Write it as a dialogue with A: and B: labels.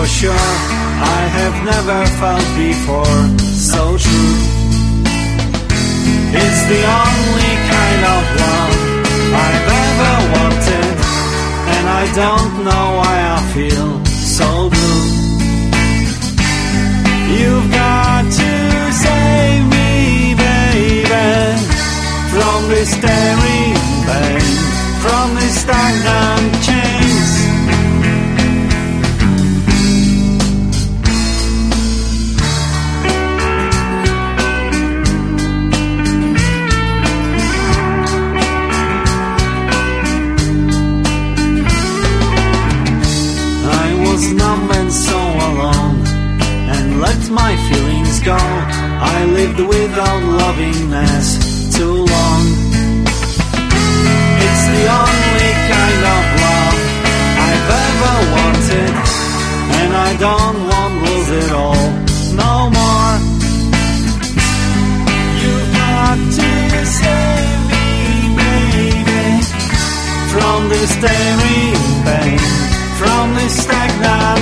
A: for sure I have never felt before so true. It's the only kind of love I've ever wanted, and I don't know why I feel so blue. You've got to save me, baby, from this staring pain, from this stagnant chains. without loving too long. It's the only kind of love I've ever wanted, and I don't want to lose it all no more. You've got to save me, baby, from this staring pain, from this stagnant.